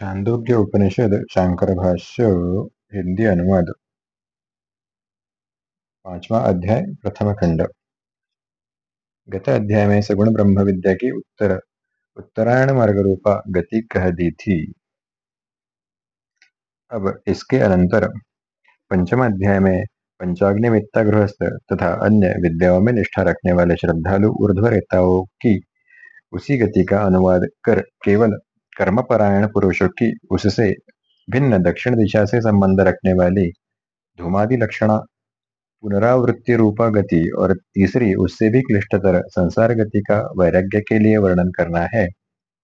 छांदोग्य उपनिषद शांकर भाष्य हिंदी अनुवाद पांचवा अध्याय प्रथम खंड गत अध्याय में सगुण ब्रह्म विद्या की उत्तर उत्तरायण मार्ग रूपा गति कह दी थी अब इसके अनंतर पंचम अध्याय में पंचाग्नि मित्ता गृहस्थ तथा अन्य विद्याओं में निष्ठा रखने वाले श्रद्धालु ऊर्ध्वरेताओं की उसी गति का अनुवाद कर केवल कर्मपरायण पुरुषों की उससे भिन्न दक्षिण दिशा से संबंध रखने वाली धूमादि लक्षणा, पुनरावृत्ति रूपा गति और तीसरी उससे भी क्लिष्टतर संसार गति का वैराग्य के लिए वर्णन करना है।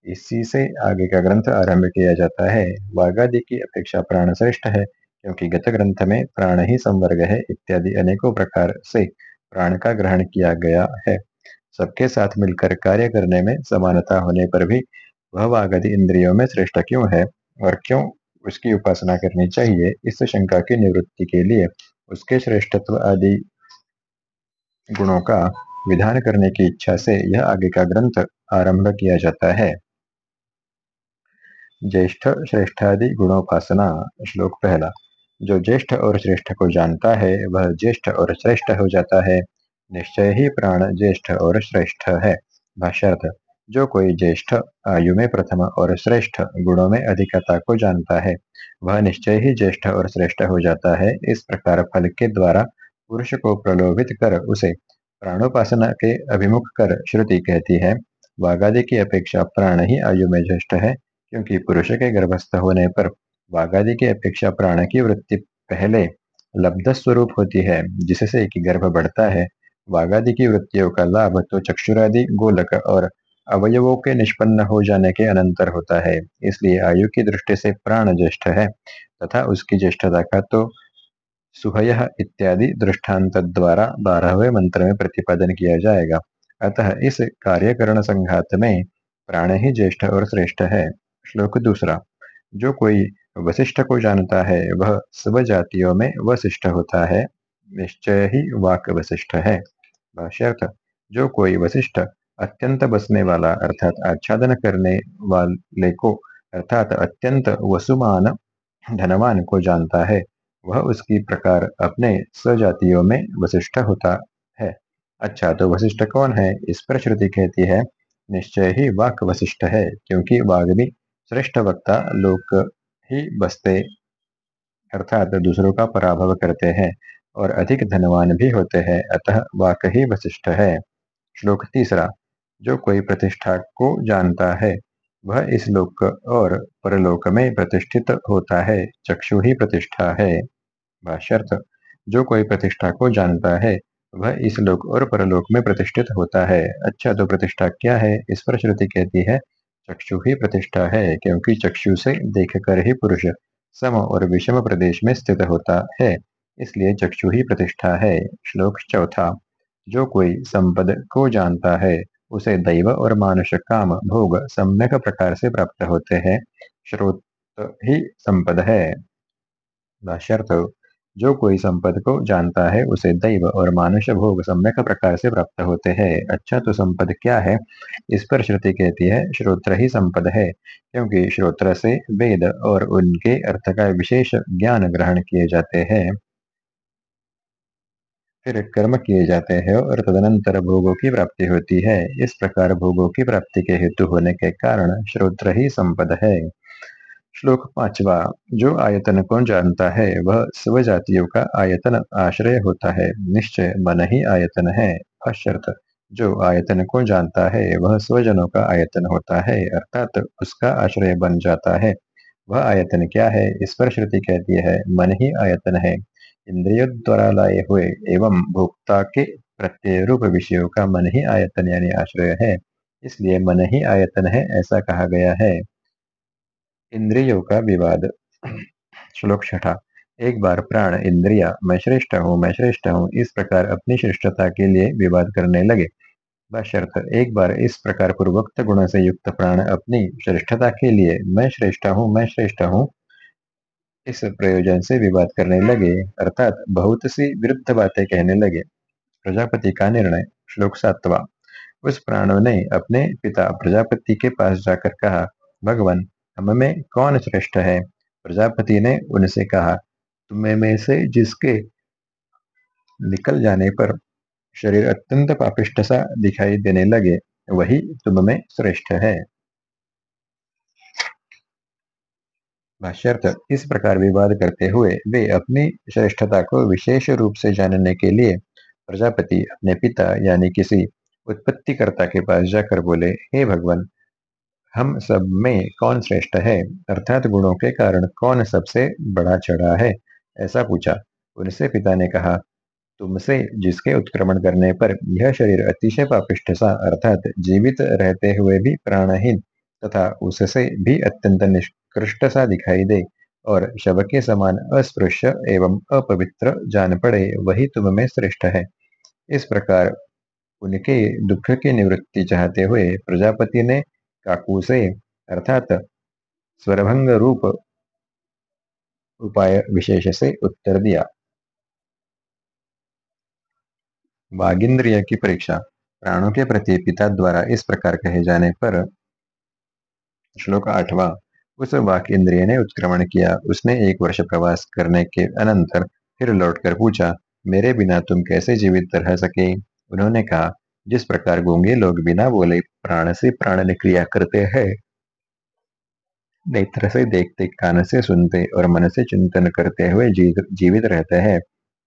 इसी से आगे का ग्रंथ आरंभ किया जाता है। वागादि की अपेक्षा प्राण श्रेष्ठ है, क्योंकि गत ग्रंथ में प्राण ही संवर्ग है इत्यादि अनेकों प्रकार से प्राण का ग्रहण किया गया है। सबके साथ मिलकर कार्य करने में समानता होने पर भी वह वागधि इंद्रियों में श्रेष्ठ क्यों है और क्यों उसकी उपासना करनी चाहिए? इस शंका की निवृत्ति के लिए उसके श्रेष्ठत्व आदि गुणों का विधान करने की इच्छा से यह आगे का ग्रंथ आरंभ किया जाता है। ज्येष्ठ श्रेष्ठादि गुणोपासना, श्लोक पहला। जो ज्येष्ठ और श्रेष्ठ को जानता है, वह ज्येष्ठ और श्रेष्ठ हो जाता है। निश्चय ही प्राण ज्येष्ठ और श्रेष्ठ है। भाष्यार्थ जो कोई ज्येष्ठ, आयु में प्रथम और श्रेष्ठ गुणों में अधिकता को जानता है, वह निश्चय ही ज्येष्ठ और श्रेष्ठ हो जाता है। इस प्रकार फल के द्वारा पुरुष को प्रलोभित कर उसे प्राणोपासना के अभिमुख कर श्रुति कहती है। वागादि की अपेक्षा प्राण ही आयु में ज्येष्ठ है, क्योंकि पुरुष के गर्भस्थ होने पर वागादि की अपेक्षा प्राण की वृत्ति पहले लब्ध स्वरूप होती है, जिससे कि गर्भ बढ़ता है। वागादि की वृत्तियों का लाभ तो चक्षुरादि, गोलक और अवयवों के निष्पन्न हो जाने के अनंतर होता है। इसलिए आयु की दृष्टि से प्राण ज्येष्ठ है तथा उसकी ज्येष्ठता का तो सुहय इत्यादि दृष्टांत द्वारा बारहवें मंत्र में प्रतिपादन किया जाएगा। अतः इस कार्यकरण संघात में प्राण ही ज्येष्ठ और श्रेष्ठ है। श्लोक दूसरा। जो कोई वशिष्ठ को जानता है, वह सब जातियों में वशिष्ठ होता है। निश्चय ही वाक वशिष्ठ है। भाष्यर्थ। जो कोई वशिष्ठ अत्यंत बसने वाला, अर्थात आच्छादन करने वाले को, अर्थात अत्यंत वसुमान, धनवान को जानता है। वह उसकी प्रकार अपने स्वजातियों में वशिष्ठ होता है। अच्छा तो वशिष्ठ कौन है? इस पर श्रुति कहती है, निश्चय ही वाक वशिष्ठ है, क्योंकि वाग्मी श्रेष्ठ वक्ता लोक ही बसते, अर्थात दूसरों का पराभव करते हैं, और अधिक धनवान भी होते हैं, अतः वाक ही वशिष्ठ है। श्लोक तीसरा जो कोई प्रतिष्ठा को जानता है, वह इस लोक और परलोक में प्रतिष्ठित होता है, चक्षु ही प्रतिष्ठा है। भाष्यर्थ जो कोई प्रतिष्ठा को जानता है, वह इस लोक और परलोक में प्रतिष्ठित होता है। अच्छा तो प्रतिष्ठा क्या है? इस पर श्रुति कहती है, चक्षु ही प्रतिष्ठा है, क्योंकि चक्षु से देखकर ही पुरुष सम और विषम प्रदेश में स्थित होता है, इसलिए चक्षु ही प्रतिष्ठा है। श्लोक चौथा, जो कोई संपद को जानता है उसे दैव और मानुष काम, भोग सम्यक प्रकार से प्राप्त होते हैं। श्रोत ही संपद है। जो कोई संपद को जानता है, उसे दैव और मानुष भोग सम्यक प्रकार से प्राप्त होते हैं। अच्छा तो संपद क्या है? इस पर श्रुति कहती है, श्रोत्र ही संपद है, क्योंकि श्रोत्र से वेद और उनके अर्थ का विशेष ज्ञान ग्रहण किए जाते हैं। फिर कर्म किए जाते हैं और तदनंतर भोगों की प्राप्ति होती है। इस प्रकार भोगों की प्राप्ति के हेतु होने के कारण श्रोत्र ही संपद है। श्लोक पांचवा, जो आयतन को जानता है, वह स्व जातियों का आयतन आश्रय होता है। निश्चय मन ही आयतन है। अशर्त जो आयतन को जानता है, वह स्वजनों का आयतन होता है, अर्थात उसका आश्रय बन जाता है। वह आयतन क्या है? इस पर श्रुति कहती है, मन ही आयतन है। इंद्रियों द्वारा लाए हुए एवं भोक्ता के प्रत्यय रूप विषयों का मन ही आयतन यानी आश्रय है। इसलिए मन ही आयतन है ऐसा कहा गया है। इंद्रियों का विवाद। श्लोक छठा। एक बार प्राण, इंद्रिया, मैं श्रेष्ठ हूँ, मैं श्रेष्ठ हूँ, इस प्रकार अपनी श्रेष्ठता के लिए विवाद करने लगे। बशर्त एक बार इस प्रकार पूर्वोक्त गुण से युक्त प्राण अपनी श्रेष्ठता के लिए, मैं श्रेष्ठ हूँ, मैं श्रेष्ठ हूँ इस प्रयोजन से विवाद करने लगे, अर्थात बहुत सी विरुद्ध बातें कहने लगे। प्रजापति का निर्णय श्लोक सातवा। उस प्राणों ने अपने पिता प्रजापति के पास जाकर कहा, भगवान, हम में कौन श्रेष्ठ है? प्रजापति ने उनसे कहा, तुम्हें में से जिसके निकल जाने पर शरीर अत्यंत पापिष्ट सा दिखाई देने लगे, वही तुम में श्रेष्ठ है। भाष्यर्थ इस प्रकार विवाद करते हुए वे अपनी श्रेष्ठता को विशेष रूप से जानने के लिए प्रजापति अपने पिता यानी किसी उत्पत्तिकर्ता के पास जाकर बोले, हे भगवान, हम सब में कौन श्रेष्ठ है? अर्थात गुणों के कारण कौन सबसे बड़ा चढ़ा है? ऐसा पूछा। उनसे पिता ने कहा, तुमसे जिसके उत्क्रमण करने पर यह शरीर अतिशय पापिष्ठ सा, अर्थात जीवित रहते हुए भी प्राणहीन तथा उससे भी अत्यंत निष्कृष्ट सा दिखाई दे और शव के समान अस्पृश्य एवं अपवित्र जान पड़े, वही तुम में श्रेष्ठ है। इस प्रकार उनके दुख की निवृत्ति चाहते हुए प्रजापति ने काकू से अर्थात स्वरभंग रूप उपाय विशेष से उत्तर दिया। वागिंद्रिय की परीक्षा। प्राणों के प्रति पिता द्वारा इस प्रकार कहे जाने पर श्लोक आठवा, उस वाक इंद्रिय ने उत्क्रमण किया। उसने एक वर्ष प्रवास करने के अनंतर फिर लौटकर पूछा, मेरे बिना तुम कैसे जीवित रह सके? उन्होंने कहा, जिस प्रकार गूँगे लोग बिना बोले प्राण से प्राण ने क्रिया करते हैं, नेत्र से देखते, कान से सुनते और मन से चिंतन करते हुए जीवित रहते हैं,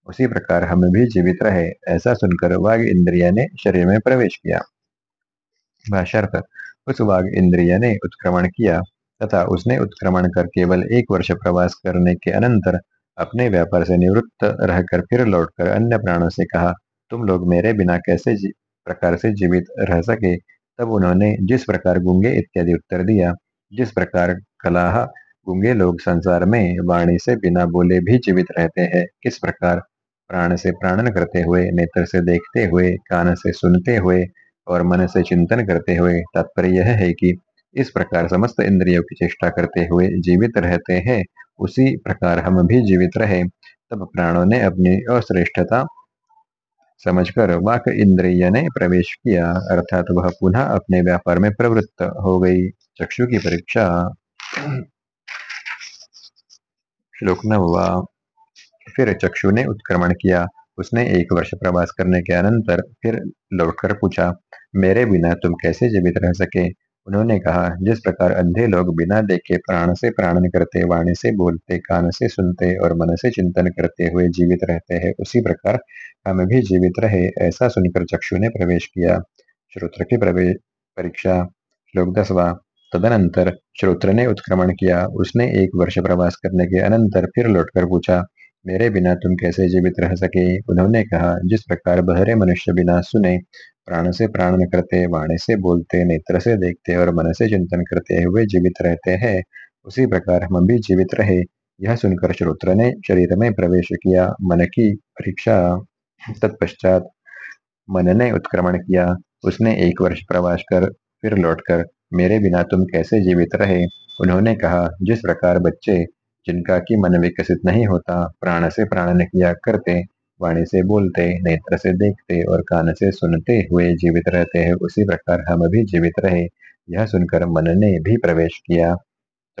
उसी प्रकार हम भी जीवित रहे। ऐसा सुनकर वाघ इंद्रिया ने शरीर में प्रवेश किया। उस वाघ इंद्रिय ने उत्क्रमण किया, तथा उसने उत्क्रमण कर केवल एक वर्ष प्रवास करने के अनंतर अपने व्यापार से निवृत्त रहकर फिर लौटकर अन्य प्राणों से कहा, तुम लोग मेरे बिना कैसे प्रकार से जीवित रह सके? तब उन्होंने, जिस प्रकार गुंगे इत्यादि उत्तर दिया, जिस प्रकार कलाह गुंगे लोग संसार में वाणी से बिना बोले भी जीवित रहते हैं, किस प्रकार प्राण से प्राणन करते हुए, नेत्र से देखते हुए, कान से सुनते हुए और मन से चिंतन करते हुए तात्पर्य यह है कि इस प्रकार समस्त इंद्रियों की चेष्टा करते हुए जीवित रहते हैं, उसी प्रकार हम भी जीवित रहे। तब प्राणों ने अपनी अश्रेष्ठता समझकर वाक इंद्रिय ने प्रवेश किया, अर्थात वह पुनः अपने व्यापार में प्रवृत्त हो गई। चक्षु की परीक्षा। श्लोक नववा फिर चक्षु ने उत्क्रमण किया। उसने एक वर्ष प्रवास करने के अनंतर फिर लौटकर पूछा मेरे बिना तुम कैसे जीवित रह सके? उन्होंने कहा, जिस प्रकार अंधे लोग बिना देखे प्राण से प्राणन करते वाणी से बोलते, कान से सुनते और मन से चिंतन करते हुए जीवित रहते हैं, उसी प्रकार हम भी जीवित रहे, ऐसा सुनकर चक्षु ने प्रवेश किया। श्रोत्र की प्रवेश परीक्षा, श्लोक दसवा। तदनंतर श्रोत्र ने उत्क्रमण किया। उसने एक वर्ष प्रवास करने के अनंतर फिर लौटकर पूछा, मेरे बिना तुम कैसे जीवित रह सके? उन्होंने कहा, जिस प्रकार बहरे मनुष्य बिना सुने प्राण से प्राण करते वाणी से बोलते नेत्र से देखते और मन से चिंतन करते हुए जीवित रहते हैं। उसी प्रकार हम भी जीवित रहे। यह सुनकर श्रोत्र ने शरीर में प्रवेश किया, मन की परीक्षा तत्पश्चात मन ने उत्क्रमण किया। उसने एक वर्ष प्रवास कर फिर लौटकर, मेरे बिना तुम कैसे जीवित रहे? उन्होंने कहा, जिस प्रकार बच्चे, जिनका कि मन विकसित नहीं होता, प्राण से प्राण किया करते वाणी से बोलते, नेत्र से देखते और कान से सुनते हुए जीवित रहते हैं, उसी प्रकार हम भी जीवित रहे। यह सुनकर मन ने भी प्रवेश किया।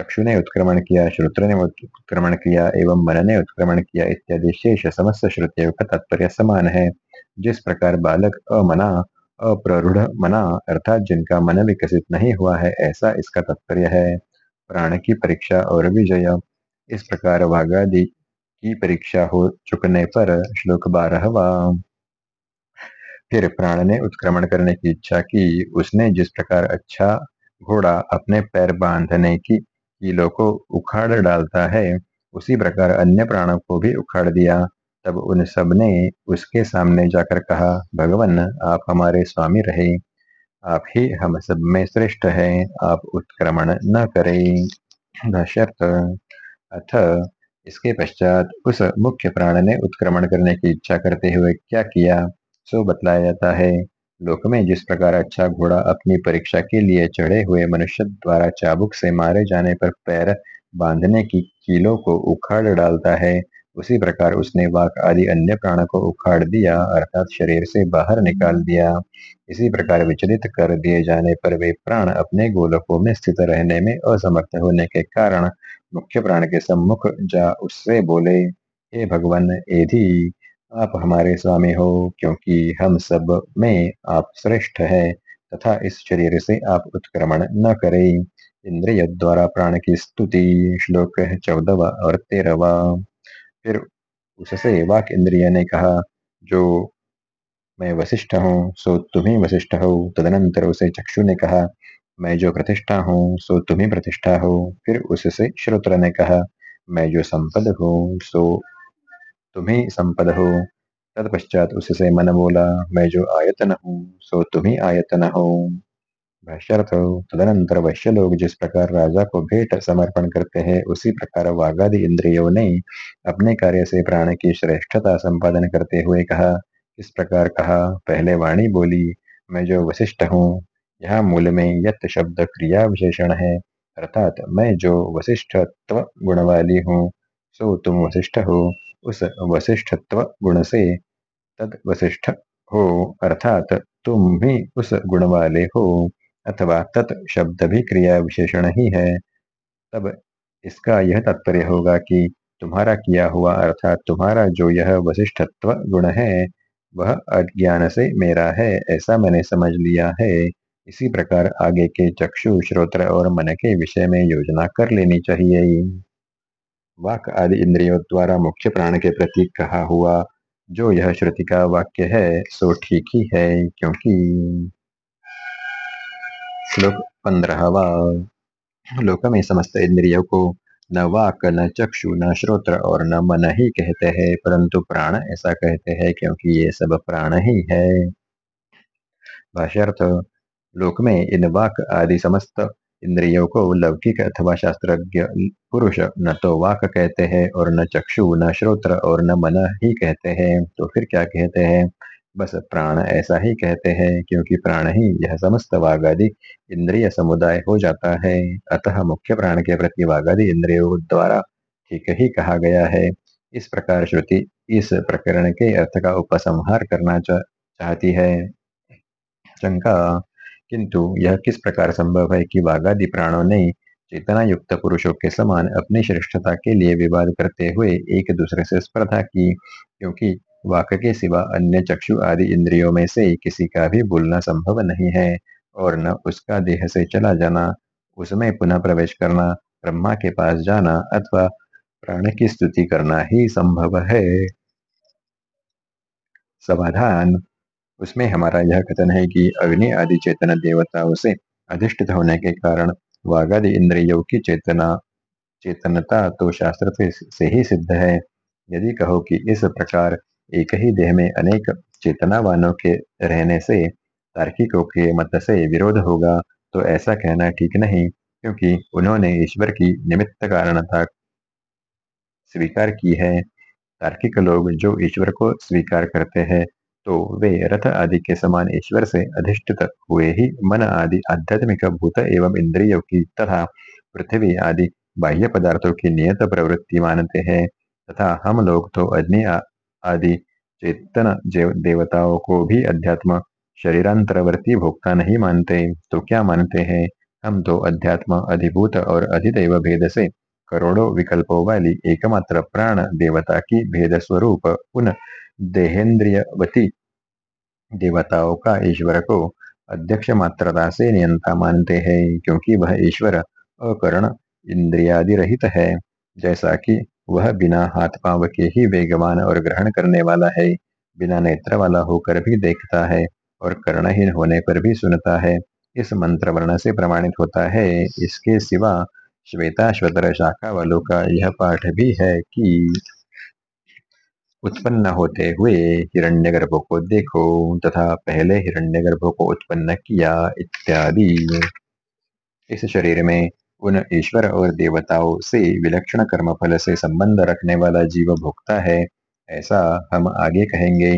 चक्षु ने उत्क्रमण किया, श्रुत्र ने उत्क्रमण किया एवं मन ने उत्क्रमण किया इत्यादि शेष समस्त श्रुतियों का तात्पर्य समान है। जिस प्रकार बालक अमना, अप्ररूढ़ मना अर्थात जिनका मन विकसित नहीं हुआ है, ऐसा इसका तात्पर्य है। प्राण की परीक्षा और विजय। इस प्रकार वाघादि की परीक्षा हो चुकने पर श्लोक बारहवा। फिर प्राण ने उत्क्रमण करने की इच्छा की। उसने जिस प्रकार अच्छा घोड़ा अपने पैर बांधने की कीलों को उखाड़ डालता है, उसी प्रकार अन्य प्राणों को भी उखाड़ दिया। तब उन सबने उसके सामने जाकर कहा, भगवान, आप हमारे स्वामी रहे। आप ही हम सब में श्रेष्ठ हैं। आप उत्क्रमण न करें। अथ इसके पश्चात उस मुख्य प्राण ने उत्क्रमण करने की इच्छा करते हुए क्या किया? सो बतलाया जाता है, लोक में जिस प्रकार अच्छा घोड़ा अपनी परीक्षा के लिए चढ़े हुए मनुष्य द्वारा चाबुक से मारे जाने पर पैर बांधने की कीलों को उखाड़ डालता है उसी प्रकार उसने वाक आदि अन्य प्राण को उखाड़ दिया अर्थात शरीर से बाहर निकाल दिया। इसी प्रकार विचलित कर दिए जाने पर वे प्राण अपने गोलकों में स्थित रहने में असमर्थ होने के कारण मुख्य प्राण के सम्मुख जा उससे बोले हे भगवान एधि आप हमारे स्वामी हो क्योंकि हम सब में आप श्रेष्ठ है तथा इस शरीर से आप उत्क्रमण न करें। इंद्रिय द्वारा प्राण की स्तुति श्लोक चौदहवा और तेरहवा। फिर उससे वाक इंद्रिय ने कहा, जो मैं वशिष्ठ हूँ, सो तुम ही वशिष्ठ हो। तदनंतर उसे चक्षु ने कहा, मैं जो प्रतिष्ठा हूँ, सो तुम ही प्रतिष्ठा हो। फिर उससे श्रोत्र ने कहा, मैं जो संपद हूँ, सो तुम्ही संपद हो। तत्पश्चात उससे मन बोला, मैं जो आयतन हूँ, सो तुम्ही आयतन हो। भाष्यर्थ तदनंतर वैश्य लोग जिस प्रकार राजा को भेंट समर्पण करते हैं, उसी प्रकार वागादि इंद्रियों ने अपने कार्य से प्राण की श्रेष्ठता संपादन करते हुए कहा। इस प्रकार कहा, पहले वाणी बोली, मैं जो वशिष्ठ हूँ, यहाँ मूल में यत शब्द क्रिया विशेषण है, अर्थात मैं जो वशिष्ठत्व गुण वाली हूँ, सो तुम वशिष्ठ हो। उस वशिष्ठत्व गुण से तद वशिष्ठ हो, अर्थात तुम भी उस गुण वाले हो। अथवा तत् शब्द भी क्रिया विशेषण ही है। तब इसका यह तात्पर्य होगा कि तुम्हारा किया हुआ अर्थात तुम्हारा जो यह वशिष्ठत्व गुण है, वह अज्ञान से मेरा है, ऐसा मैंने समझ लिया है। इसी प्रकार आगे के चक्षु, श्रोत्र और मन के विषय में योजना कर लेनी चाहिए। वाक आदि इंद्रियों द्वारा मुख्य प्राण के प्रति कहा हुआ जो यह श्रुति का वाक्य है, सो ठीक ही है, क्योंकि श्लोक पंद्रहवा। लोक में समस्त इंद्रियों को न वाक, न चक्षु, न श्रोत्र और न मन ही कहते हैं, परंतु प्राण ऐसा कहते हैं क्योंकि ये सब प्राण ही है। भाष्यर्थ, लोक में इन वाक आदि समस्त इंद्रियों को लौकिक अथवा शास्त्रज्ञ पुरुष न तो वाक कहते हैं और न चक्षु, न श्रोत्र और न मन ही कहते हैं। तो फिर क्या कहते हैं? बस प्राण ऐसा ही कहते हैं, क्योंकि प्राण ही यह समस्त वागादि इंद्रिय समुदाय हो जाता है। अतः मुख्य प्राण के प्रति वागादि इंद्रियों द्वारा ठीक ही कहा गया है। इस प्रकार श्रुति इस प्रकरण के अर्थ का उपसंहार करना चाहती है। शंका, किंतु यह किस प्रकार संभव है कि वागादि प्राणों ने चेतना युक्त पुरुषों के समान अपनी श्रेष्ठता के लिए विवाद करते हुए एक दूसरे से स्पर्धा की? क्योंकि वाक के सिवा अन्य चक्षु आदि इंद्रियों में से किसी का भी बोलना संभव नहीं है, और न उसका देह से चला जाना, उसमें पुनः प्रवेश करना, ब्रह्मा के पास जाना अथवा प्राण की स्तुति करना ही संभव है। समाधान। उसमें हमारा यह कथन है कि अग्नि आदि चेतन देवताओं से अधिष्ठित होने के कारण वागादि इंद्रियों की चेतना, चेतनता तो शास्त्र से ही सिद्ध है। यदि कहो कि इस प्रकार एक ही देह में अनेक चेतनावानों के रहने से, तार्किकों के मत से विरोध होगा तो ऐसा कहना ठीक नहीं, क्योंकि उन्होंने ईश्वर की निमित्त कारणता स्वीकार की है। तार्किक लोग जो ईश्वर को स्वीकार करते हैं तो वे रथ आदि के समान ईश्वर से अधिष्ठित हुए ही मन आदि आध्यात्मिक भूत एवं इंद्रियों की तथा पृथ्वी आदि बाह्य पदार्थों की नियत प्रवृत्ति मानते हैं। तथा हम लोग तो अग्नि आदि। चेतन देवताओं को भी अध्यात्म शरीरांतरवर्ती भोक्ता नहीं मानते तो क्या मानते हैं? हम तो अध्यात्म अधिभूत और अधिदेव भेद से करोड़ों विकल्पों वाली एकमात्र प्राण देवता की भेद स्वरूप, उन देहेन्द्रियवती देवताओं का ईश्वर को अध्यक्ष मात्रता से नियंता मानते हैं, क्योंकि वह ईश्वर अकरण इंद्रियादि रहित है। जैसा कि वह बिना हाथ पाँव के ही वेगवान और ग्रहण करने वाला है, बिना नेत्र वाला होकर भी देखता है और कर्णहीन होने पर भी सुनता है। इस मंत्र वर्ण से प्रमाणित होता है, इसके सिवा श्वेता श्वतर शाखा वालों का यह पाठ भी है कि उत्पन्न होते हुए हिरण्यगर्भ को देखो तथा पहले हिरण्यगर्भ को उत्पन्न किया इत्यादि। इस शरीर में उन ईश्वर और देवताओं से विलक्षण कर्म फल से संबंध रखने वाला जीव भोक्ता है, ऐसा हम आगे कहेंगे।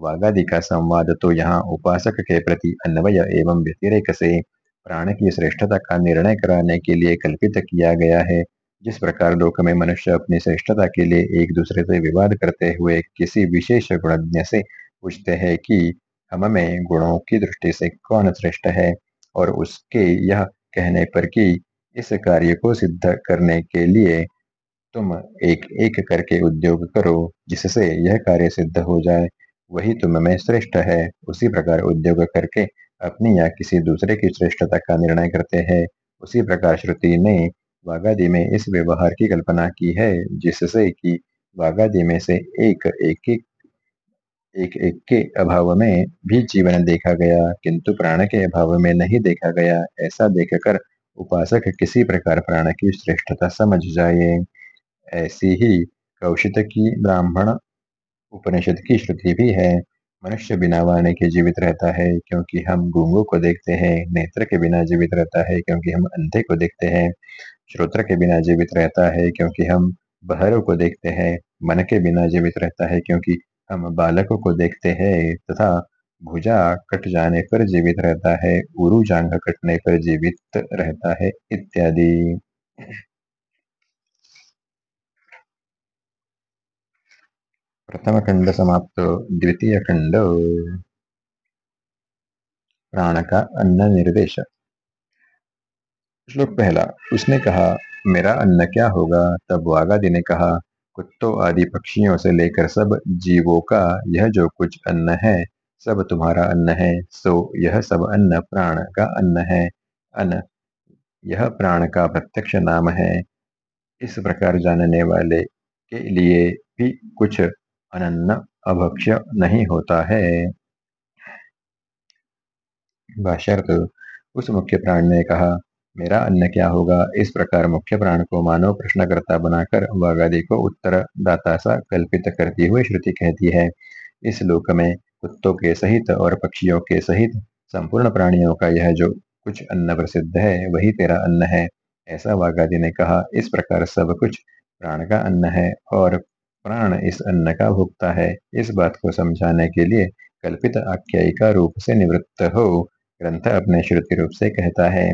वागादि का संवाद तो यहाँ उपासक के प्रति अन्वय एवं व्यतिरेक से प्राण की श्रेष्ठता का निर्णय कराने के लिए कल्पित किया गया है। जिस प्रकार लोक में मनुष्य अपनी श्रेष्ठता के लिए एक दूसरे से विवाद करते हुए किसी विशेष गुणज्ञ से पूछते हैं कि, हम में गुणों की दृष्टि से कौन श्रेष्ठ है? और उसके यह कहने पर कि इस कार्य को सिद्ध करने के लिए तुम एक एक करके उद्योग करो, जिससे यह कार्य सिद्ध हो जाए। वही तुम में श्रेष्ठ है। उसी प्रकार उद्योग करके अपनी या किसी दूसरे की श्रेष्ठता का निर्णय करते हैं। उसी प्रकार श्रुति ने वागादि में इस व्यवहार की कल्पना की है, जिससे कि वागादि में से एक एक एक एक एक के अभाव में भी जीवन देखा गया, किंतु प्राण के अभाव में नहीं देखा गया। ऐसा देखकर उपासक किसी प्रकार प्राण की श्रेष्ठता समझ जाए। ऐसी ही कौशित की ब्राह्मण उपनिषद की श्रुति भी है। मनुष्य बिना वाणी के जीवित रहता है, क्योंकि हम गूंगों को देखते हैं। नेत्र के बिना जीवित रहता है, क्योंकि हम अंधे को देखते हैं। श्रोत्र के बिना जीवित रहता है, क्योंकि हम बहरों को देखते हैं। मन के बिना जीवित रहता है, क्योंकि हम बालकों को देखते हैं। तथा भुजा कट जाने पर जीवित रहता है, उरु जांग कटने पर जीवित रहता है इत्यादि। प्रथम खंड समाप्त, द्वितीय खंड। प्राण का अन्न निर्देश। श्लोक पहला, उसने कहा, मेरा अन्न क्या होगा? तब वागादि ने कहा, कुत्तों आदि पक्षियों से लेकर सब जीवों का यह जो कुछ अन्न है सब तुम्हारा अन्न है, सो यह सब अन्न प्राण का अन्न है। अन्न यह प्राण का प्रत्यक्ष नाम है। इस प्रकार जानने वाले के लिए भी कुछ अनन्न अभक्ष्य नहीं होता है। उस मुख्य प्राण ने कहा, मेरा अन्न क्या होगा? इस प्रकार मुख्य प्राण को मानव प्रश्नकर्ता बनाकर वागादि को उत्तर दाता सा कल्पित करती हुई श्रुति कहती है। इस लोक में कुत्तों के सहित और पक्षियों के सहित संपूर्ण प्राणियों का यह जो कुछ अन्न प्रसिद्ध है, वही तेरा अन्न है। ऐसा वागादि ने कहा, इस प्रकार सब कुछ प्राण का अन्न है और प्राण इस अन्न का भोगता है। इस बात को समझाने के लिए कल्पित आख्यायिका रूप से निवृत्त हो, ग्रंथ अपने श्रुति रूप से कहता है,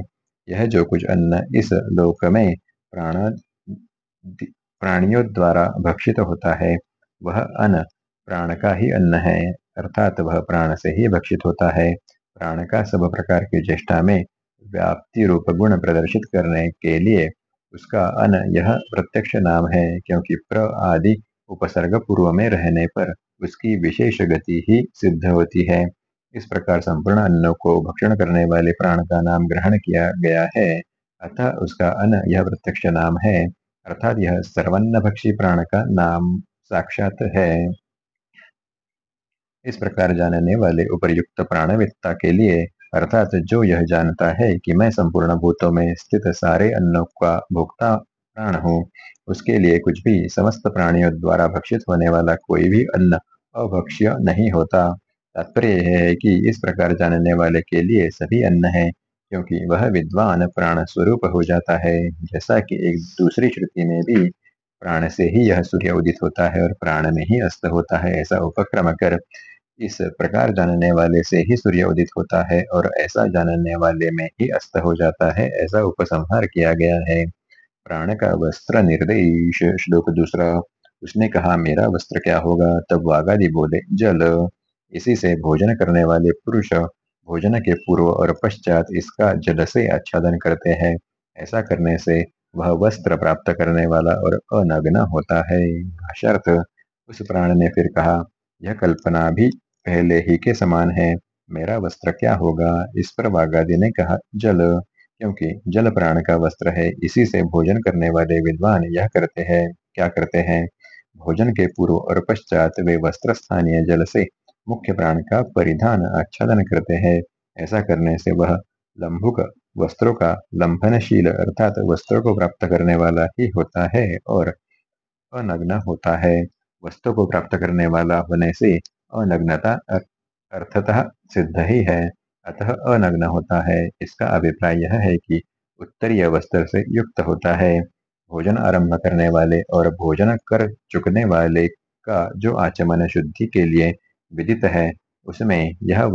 यह जो कुछ अन्न इस लोक में प्राण, प्राणियों द्वारा भक्षित होता है, वह अन्न प्राण का ही अन्न है। अर्थात वह प्राण से ही भक्षित होता है। प्राण का सब प्रकार की चेष्टा में व्याप्ति रूप गुण प्रदर्शित करने के लिए उसका अन यह प्रत्यक्ष नाम है, क्योंकि प्र आदि उपसर्ग पूर्व में रहने पर उसकी विशेष गति ही सिद्ध होती है। इस प्रकार संपूर्ण अन्नों को भक्षण करने वाले प्राण का नाम ग्रहण किया गया है। अतः उसका अन यह प्रत्यक्ष नाम है। अर्थात यह सर्वन्न भक्षी प्राण का नाम साक्षात है। इस प्रकार जानने वाले उपयुक्त प्राणवित्ता के लिए, अर्थात जो यह जानता है कि मैं संपूर्ण भूतों में स्थित सारे अन्नों का भोक्ता प्राण हूँ, उसके लिए कुछ भी समस्त प्राणियों द्वारा भक्षित होने वाला कोई भी अन्न अभक्ष्य नहीं होता। तात्पर्य है कि इस प्रकार जानने वाले के लिए सभी अन्न है, क्योंकि वह विद्वान प्राण स्वरूप हो जाता है, जैसा कि एक दूसरी श्रुति में भी, प्राण से ही यह सूर्य उदित होता है और प्राण में ही अस्त होता है, ऐसा उपक्रम कर इस प्रकार जानने वाले से ही सूर्य उदित होता है और ऐसा जानने वाले में ही अस्त हो जाता है, ऐसा उपसंहार किया गया है। प्राण का वस्त्र निर्देश, श्लोक दूसरा। उसने कहा, मेरा वस्त्र क्या होगा? तब वागादि बोले, जल। इसी से भोजन करने वाले पुरुष भोजन के पूर्व और पश्चात इसका जल से आच्छादन करते हैं। ऐसा करने से वह वस्त्र प्राप्त करने वाला और अनग्न होता है। उस प्राण ने फिर कहा, यह कल्पना भी पहले ही के समान है। मेरा वस्त्र क्या होगा? इस पर वागादि ने कहा, जल। क्योंकि जल प्राण का वस्त्र है, इसी से भोजन करने वाले विद्वान यह करते हैं। क्या करते हैं? भोजन के पूर्व और पश्चात वे वस्त्र स्थानीय जल से मुख्य प्राण का परिधान आच्छादन करते हैं। ऐसा करने से वह लंबुक वस्त्रों का लंबनशील अर्थात वस्त्रों को प्राप्त करने वाला ही होता है और अनग्न होता है। वस्त्रों को प्राप्त करने वाला होने से अनग्नता अर्थतः सिद्ध ही है। अतः अनग्न होता है। इसका अभिप्राय यह है कि उत्तरीय वस्त्र से युक्त होता है। भोजन आरंभ करने वाले और भोजन कर चुकने वाले का जो आचमन शुद्धि के लिए विदित है, उसमें यह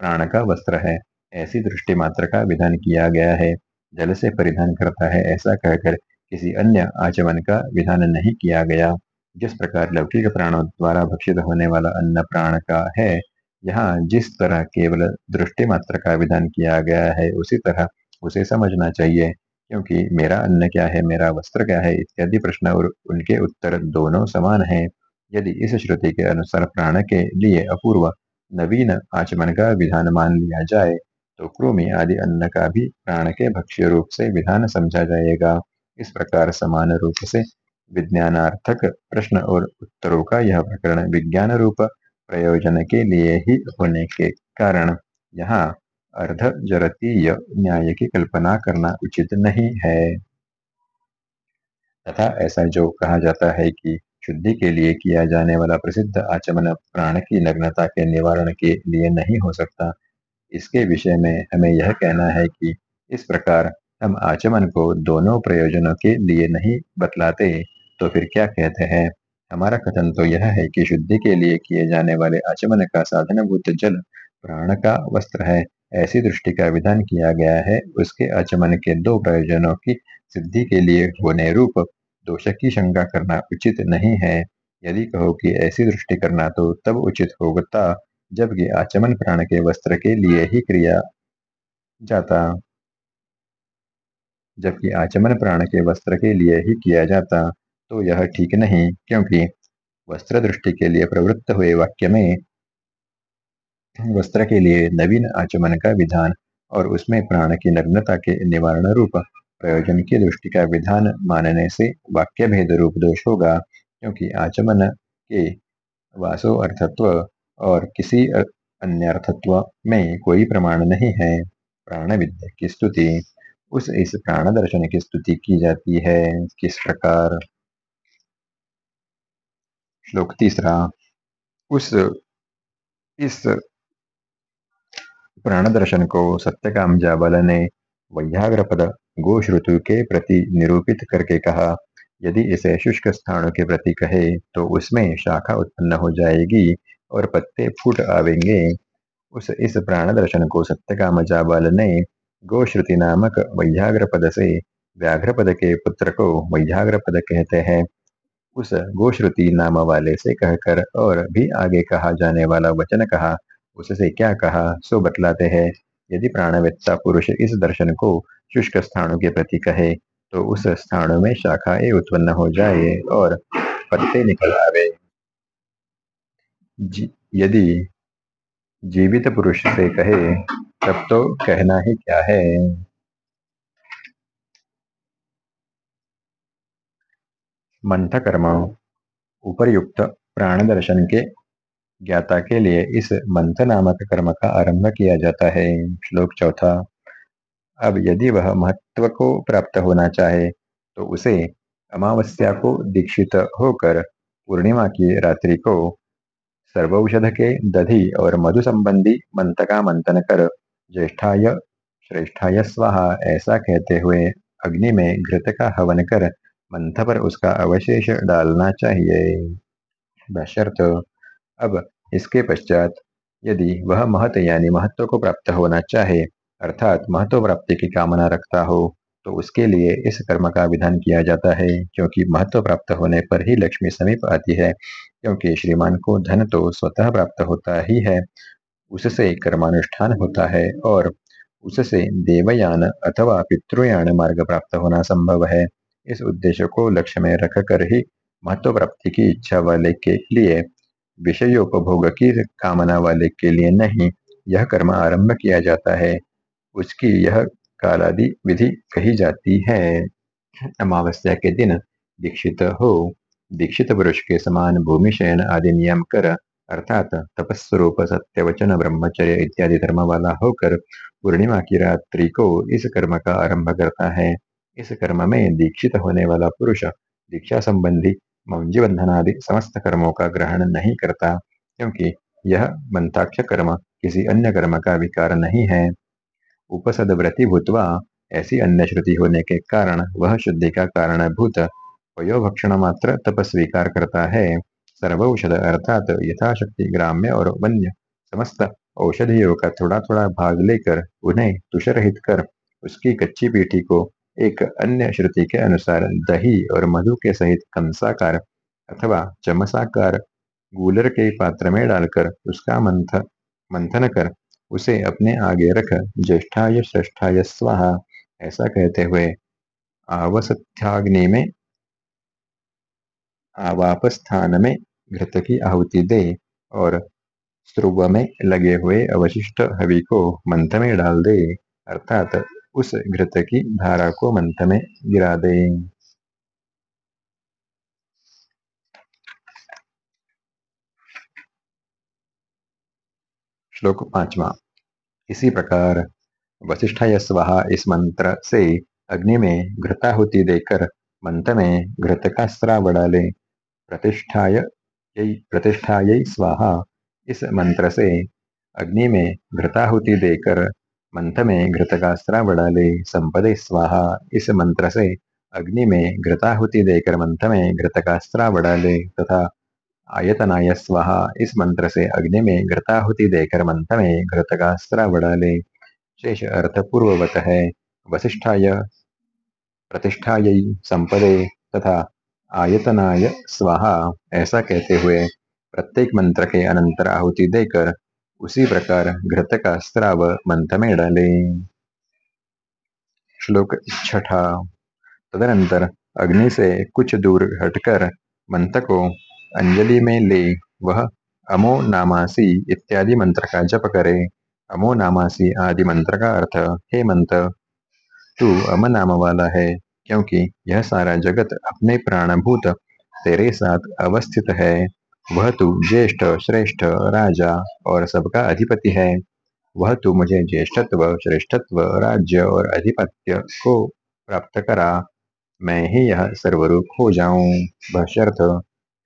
प्राण का वस्त्र है। ऐसी दृष्टि मात्र का विधान किया गया है। जल से परिधान करता है ऐसा कहकर किसी अन्य आचमन का विधान नहीं किया गया। जिस प्रकार लौकिक प्राणों द्वारा भक्षित होने वाला अन्न प्राण का है, यहाँ जिस तरह केवल दृष्टि मात्र का विधान किया गया है, उसी तरह उसे समझना चाहिए, क्योंकि मेरा अन्न क्या है, मेरा वस्त्र क्या है, इत्यादि प्रश्न और उनके उत्तर दोनों समान हैं। यदि इस श्रुति के अनुसार प्राण के लिए अपूर्व, नवीन आचमन का विधान मान लिया जाए तो कृमि आदि अन्न का भी प्राण के भक्ष्य रूप से विधान समझा जाएगा। इस प्रकार समान रूप से विज्ञानार्थक प्रश्न और उत्तरों का यह प्रकरण विज्ञान रूप प्रयोजन के लिए ही होने के कारण। यहाँ अर्ध जरतीय न्याय की कल्पना करना उचित नहीं है। तथा ऐसा जो कहा जाता है कि शुद्धि के लिए किया जाने वाला प्रसिद्ध आचमन प्राण की नग्नता के निवारण के लिए नहीं हो सकता। इसके विषय में हमें यह कहना है कि इस प्रकार हम आचमन को दोनों प्रयोजनों के लिए नहीं बतलाते। तो फिर क्या कहते हैं? हमारा कथन तो यह है कि शुद्धि के लिए किए जाने वाले आचमन का साधनभूत जल प्राण का वस्त्र है। ऐसी दृष्टि का विधान किया गया है। उसके आचमन के दो प्रयोजनों की सिद्धि के लिए होने रूप दोष की शंका करना उचित नहीं है। यदि कहो कि ऐसी दृष्टि करना तो तब उचित होता जबकि आचमन प्राण के वस्त्र के लिए ही क्रिया जाता। जबकि आचमन प्राण के वस्त्र के लिए ही किया जाता। तो यह ठीक नहीं, क्योंकि वस्त्र दृष्टि के लिए प्रवृत्त हुए वाक्य में वस्त्र के लिए नवीन आचमन का विधान और उसमें प्राण की नग्नता के निवारण रूप, प्रयोजन की दृष्टि का विधान मानने से वाक्य भेद रूप दोष होगा, क्योंकि आचमन के वासो अर्थत्व और किसी अन्य अर्थत्व में कोई प्रमाण नहीं है। प्राण विद्या की स्तुति, उस इस प्राण दर्शन की स्तुति की जाती है। किस प्रकार श्लोक तीसरा उस इस प्राण दर्शन को सत्य सत्यकाम जाबल ने वैयाग्रपद गोश्रुतु के प्रति निरूपित करके कहा यदि इसे शुष्क स्थानों के प्रति कहे तो उसमें शाखा उत्पन्न हो जाएगी और पत्ते फूट आवेंगे उस इस प्राण दर्शन को सत्य सत्यकाम जाबल ने गोश्रुति नामक वैयाग्रपद से व्याघ्रपद के पुत्र को वैयाग्रपद कहते हैं उस गोश्रुति नाम वाले से कहकर और भी आगे कहा जाने वाला वचन कहा, उससे क्या कहा? सो बतलाते हैं। यदि प्राणवेत्ता पुरुष इस दर्शन को शुष्क स्थानों के प्रति कहे तो उस स्थानों में शाखाएँ उत्पन्न हो जाए और पत्ते निकल आवे। यदि जीवित पुरुष से कहे, तब तो कहना ही क्या है? मंथ कर्म उपरयुक्त प्राण दर्शन के ज्ञाता के लिए इस मंथ नामक कर्म का आरंभ किया जाता है। श्लोक चौथा, अब यदि वह महत्व को प्राप्त होना चाहे तो उसे अमावस्या को दीक्षित होकर पूर्णिमा की रात्रि को सर्वौषध के दधि और मधु संबंधी मंत्र का मंथन कर ज्येष्ठाय, श्रेष्ठाय स्वाहा ऐसा कहते हुए अग्नि में घृत का हवन कर मंथ पर उसका अवशेष डालना चाहिए। बशर्त अब इसके पश्चात यदि वह महत यानी महत्व को प्राप्त होना चाहे, अर्थात महत्व प्राप्ति की कामना रखता हो तो उसके लिए इस कर्म का विधान किया जाता है, क्योंकि महत्व प्राप्त होने पर ही लक्ष्मी समीप आती है, क्योंकि श्रीमान को धन तो स्वतः प्राप्त होता ही है, उससे कर्मानुष्ठान होता है और उससे देवयान अथवा पितृयान मार्ग प्राप्त होना संभव है। इस उद्देश्य को लक्ष्य में रखकर ही महत्व प्राप्ति की इच्छा वाले के लिए, विषयोपभोग की कामना वाले के लिए नहीं, यह कर्म आरंभ किया जाता है। उसकी यह कालादि विधि कही जाती है। अमावस्या के दिन दीक्षित हो। दीक्षित पुरुष के समान भूमि शयन आदि नियम कर, अर्थात तपस्वरूप, सत्यवचन, ब्रह्मचर्य इत्यादि धर्म वाला होकर पूर्णिमा की रात्रि को इस कर्म का आरंभ करता है। इस कर्म में दीक्षित होने वाला पुरुष दीक्षा संबंधी मौंजी बंधन आदि समस्त कर्मों का ग्रहण नहीं करता, क्योंकि यह मंताक्ष कर्म किसी अन्य कर्म का विकार नहीं है। उपसद व्रति भूतवा ऐसी अन्य श्रुति होने के कारण वह शुद्धि का कारण भूत वयोभक्षण मात्र तप स्वीकार करता है। सर्वौषध अर्थात यथाशक्ति ग्राम्य और वन्य समस्त औषधियों का थोड़ा थोड़ा भाग लेकर उन्हें तुषरहित कर उसकी कच्ची पीठी को एक अन्य श्रुति के अनुसार दही और मधु के सहित कंसाकार अथवा चमसाकार गूलर के पात्र में डालकर उसका मंथ, मंथन कर उसे अपने आगे रख, ज्येष्ठाय श्रेष्ठाय स्वाहा, ऐसा कहते हुए आवसथ्याग्नि में, आवापस्थान में घृत की आहुति दे और स्रुव में लगे हुए अवशिष्ट हवि को मंथ में डाल दे, अर्थात उस घृत की धारा को मंथ में गिरा दे। श्लोक पांचवा। इसी प्रकार वशिष्ठ स्वाहा इस मंत्र से अग्नि में घृताहुति देकर मंत्र में घृत का स्राव डाले प्रतिष्ठाय प्रतिष्ठाय स्वाहा इस मंत्र से अग्नि में घृताहुति देकर मंथ में घृत का स्राव डाले संपदे स्वाहा। इस मंत्र से अग्नि में घृताहुति देकर मंथ में घृत का स्राव डाले तथा आयतनाय स्वाहा। इस मंत्र से अग्नि में घृताहुति देकर मंथ में घृत का स्राव डाले शेष अर्थ पूर्ववत है। वशिष्ठाय प्रतिष्ठाय संपदे तथा आयतनाय स्वाहा। ऐसा कहते हुए प्रत्येक मंत्र के अनंतर आहुति देकर उसी प्रकार घृत का स्त्राव मंथ में डाले श्लोक छठा। तदनंतर अग्नि से कुछ दूर हटकर मंत्र को अंजलि में ले, वह अमो नामासी इत्यादि मंत्र का जप करे। अमो नामासी आदि मंत्र का अर्थ, हे मंत्र तू अम नाम वाला है, क्योंकि यह सारा जगत अपने प्राणभूत तेरे साथ अवस्थित है। वह तू ज्येष्ठ, श्रेष्ठ, राजा और सबका अधिपति है। वह तू मुझे ज्येष्ठत्व, श्रेष्ठत्व, राज्य और अधिपत्य को प्राप्त करा। मैं ही यह सर्वरूप हो जाऊँ। बशर्थ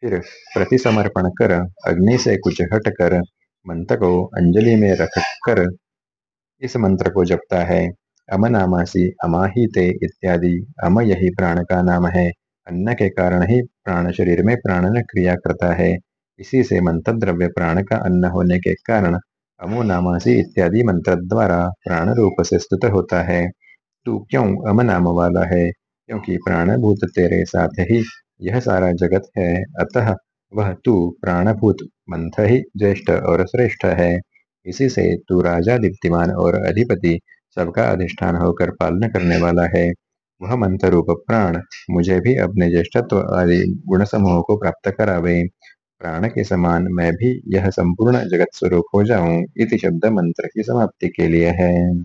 फिर प्रतिसमर्पण कर, अग्नि से कुछ हट कर मंत्र को अंजलि में रख कर, इस मंत्र को जपता है। अमनामासी, अमाहिते इत्यादि, अम यही प्राण का नाम है। अन्न के कारण ही प्राण शरीर में प्राणन क्रिया करता है। इसी से मंत्र द्रव्य प्राण का अन्न होने के कारण अमो नामासी इत्यादि मंत्र द्वारा प्राण रूप से स्तुत होता है। तू क्यों अम नाम वाला है? क्योंकि प्राणभूत तेरे साथ ही यह सारा जगत है। अतः वह तू प्राणभूत, मंथ ही ज्येष्ठ और श्रेष्ठ है। इसी से तू राजा, दीप्तिमान और अधिपति सबका अधिष्ठान होकर पालन करने वाला है। वह मंत्र रूप प्राण मुझे भी अपने ज्येष्ठत्व आदि गुण समूह को प्राप्त करावे। प्राण के समान मैं भी यह संपूर्ण जगत स्वरूप हो जाऊँ, इति शब्द मंत्र की समाप्ति के लिए है।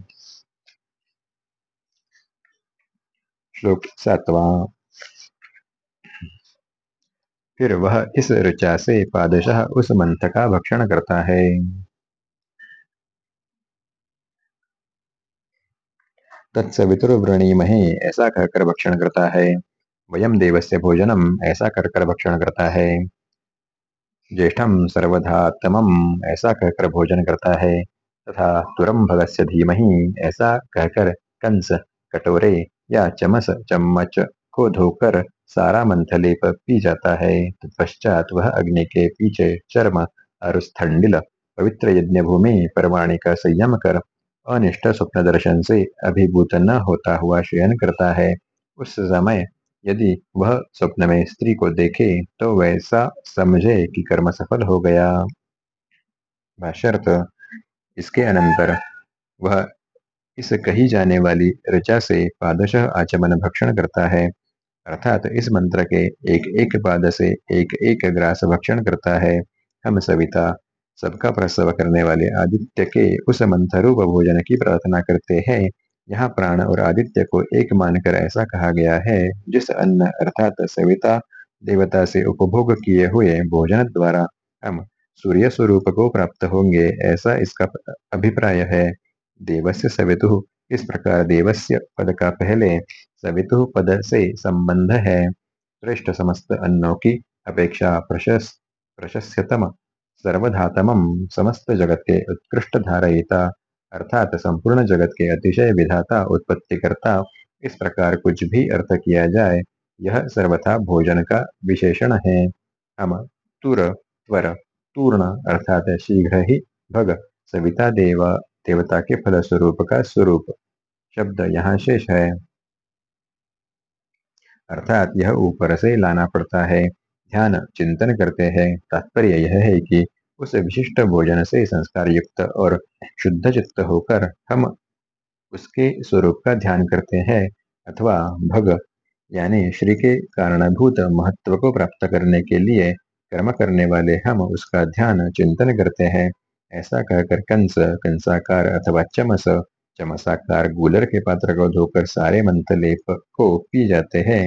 श्लोक सातवा। फिर वह इस ऋचा से पादशाह उस मंत्र का भक्षण करता है। तत्सवितुर्वृणीमहे ऐसा कहकर भक्षण करता है। वयम देवस्य भोजनम, ऐसा कर कर भक्षण करता है। ज्येष्ठम सर्वधातमम ऐसा कहकर भोजन करता है, तथा तुरम भगस्य धीमहि ऐसा कहकर कंस, कटोरे या चमस, चम्मच, को धोकर सारा मंथलेप पी जाता है। तत्पश्चात वह अग्नि के पीछे चर्म अरुस्थंडिल पवित्र यज्ञ भूमि परवाणी का संयम कर, अनिष्ट स्वप्न दर्शन से अभिभूत न होता हुआ शयन करता है। उस समय यदि वह स्वप्न में स्त्री को देखे तो वैसा समझे कि कर्म सफल हो गया। भाष्यर्थ इसके अनंतर वह इस कही जाने वाली ऋचा से पादशः आचमन भक्षण करता है। अर्थात इस मंत्र के एक एक पाद से एक एक ग्रास भक्षण करता है। हम सविता, सबका प्रसव करने वाले आदित्य के उस मंथरूप भोजन की प्रार्थना करते हैं। यहाँ प्राण और आदित्य को एक मानकर ऐसा कहा गया है, जिस अन्न अर्थात सविता देवता से उपभोग किए हुए भोजन द्वारा हम सूर्य स्वरूप को प्राप्त होंगे, ऐसा इसका अभिप्राय है। देवस्य सवितु, इस प्रकार देवस्य पद का पहले सवितु पद से संबंध है। श्रेष्ठ समस्त अन्नों की अपेक्षा प्रशस्त, प्रशस्यतम, सर्वधातम, समस्त जगत के उत्कृष्ट धारयिता अर्थात संपूर्ण जगत के अतिशय विधाता उत्पत्ति करता इस प्रकार कुछ भी अर्थ किया जाए, यह सर्वथा भोजन का विशेषण है। हम तुर, त्वर, तूर्ण अर्थात शीघ्र ही भग, सविता देव, देवता के फल स्वरूप का स्वरूप। शब्द यहाँ शेष है। अर्थात यह ऊपर से लाना पड़ता है। ध्यान, चिंतन करते हैं। तात्पर्य यह है कि उस विशिष्ट भोजन से संस्कार युक्त और शुद्ध चित्त होकर हम उसके स्वरूप का ध्यान करते हैं अथवा भग, यानी श्री के कारणभूत महत्व को प्राप्त करने के लिए कर्म करने वाले हम उसका ध्यान चिंतन करते हैं। ऐसा कहकर कंस, कंसाकार अथवा चमस, चमसाकार गुलर के पात्र को धोकर सारे मंथलेप को पी जाते हैं।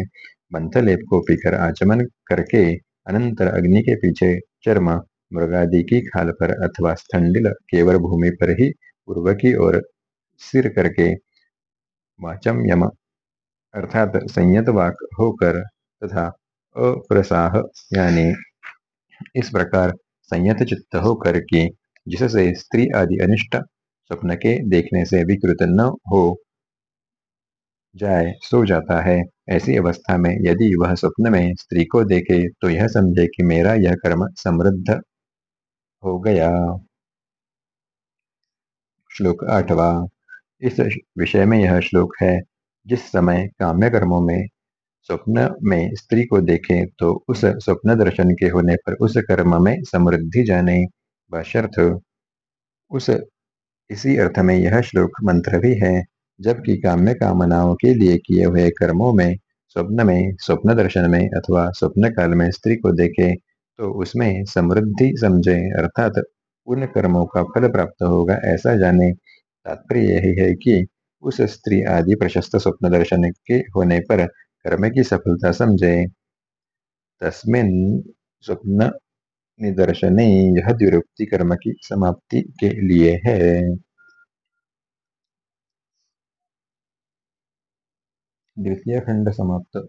मंथलेप को पीकर आचमन करके अनंतर अग्नि के पीछे चर्म मृगादि की खाल पर अथवा स्थंडिल केवल भूमि पर ही पूर्व की ओर सिर करके वाचम यम, अर्थात संयत वाक होकर तथा अप्रसाह यानी इस प्रकार संयत चित्त होकर के जिससे स्त्री आदि अनिष्ट स्वप्न के देखने से विकृत न हो जाए, सो जाता है। ऐसी अवस्था में यदि वह स्वप्न में स्त्री को देखे तो यह समझे कि मेरा यह कर्म समृद्ध हो गया। श्लोक आठवा। इस विषय में यह श्लोक है, जिस समय काम्य कर्मों में, स्वप्न में स्त्री को देखें तो उस स्वप्न दर्शन के होने पर उस कर्म में समृद्धि जाने बशर्थ उस, इसी अर्थ में यह श्लोक मंत्र भी है, जबकि काम्य कामनाओं के लिए किए हुए कर्मों में, स्वप्न में, स्वप्न दर्शन में अथवा स्वप्न काल में स्त्री को देखे तो उसमें समृद्धि, समझे, अर्थात उन कर्मों का फल प्राप्त होगा। ऐसा जाने तात्पर्य यही है कि उस स्त्री आदि प्रशस्त स्वप्न दर्शन के होने पर कर्म की सफलता समझे। तस्मिन स्वप्न निदर्शन यह द्विरुक्ति कर्म की समाप्ति के लिए है। द्वितीय खंड समाप्त।